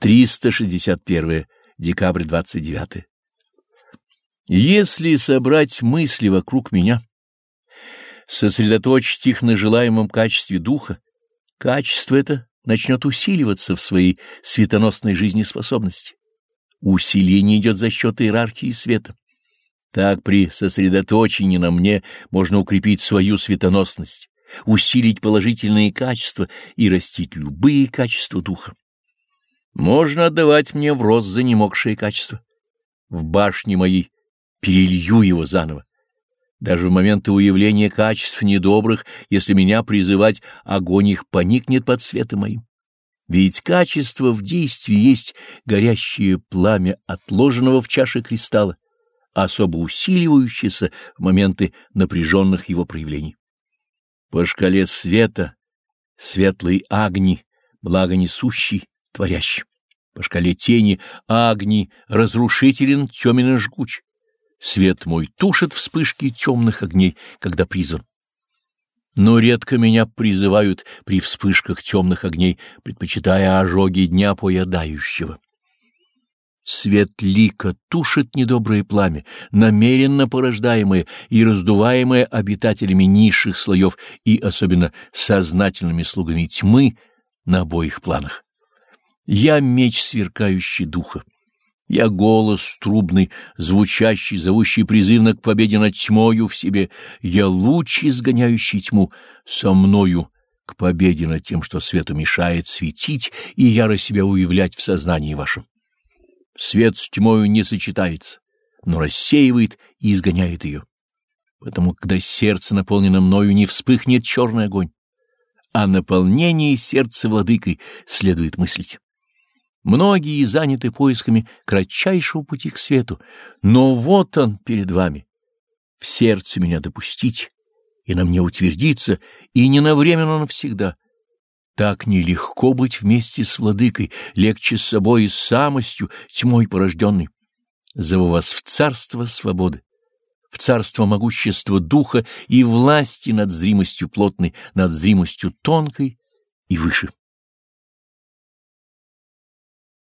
361 декабрь 29. Если собрать мысли вокруг меня, сосредоточить их на желаемом качестве духа, качество это начнет усиливаться в своей светоносной жизнеспособности. Усиление идет за счет иерархии света. Так при сосредоточении на мне можно укрепить свою светоносность, усилить положительные качества и растить любые качества духа. Можно отдавать мне в рост занемогшие качества. В башне моей перелью его заново. Даже в моменты уявления качеств недобрых, если меня призывать, огонь их поникнет под светом моим. Ведь качество в действии есть горящее пламя отложенного в чаше кристалла, особо усиливающееся в моменты напряженных его проявлений. По шкале света светлый агни, благонесущий, творящий. По шкале тени агни разрушителен, темен и жгуч. Свет мой тушит вспышки темных огней, когда призван. Но редко меня призывают при вспышках темных огней, предпочитая ожоги дня поедающего. Свет лика тушит недоброе пламя, намеренно порождаемое и раздуваемое обитателями низших слоев и особенно сознательными слугами тьмы на обоих планах. Я меч сверкающий духа. Я голос трубный, звучащий, зовущий призывно к победе над тьмою в себе. Я луч, изгоняющий тьму, со мною к победе над тем, что свету мешает светить и яро себя уявлять в сознании вашем. Свет с тьмою не сочетается, но рассеивает и изгоняет ее. Потому когда сердце наполнено мною, не вспыхнет черный огонь, а наполнение сердца владыкой следует мыслить. Многие заняты поисками кратчайшего пути к свету, но вот он перед вами. В сердце меня допустить и на мне утвердиться, и не на время, но навсегда — так нелегко быть вместе с владыкой, легче с собой и самостью, тьмой порожденной. Зову вас в царство свободы, в царство могущества духа и власти над зримостью плотной, над зримостью тонкой и выше.